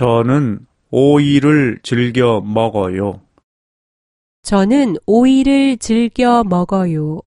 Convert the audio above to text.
저는 오이를 즐겨 먹어요. 저는 오이를 즐겨 먹어요.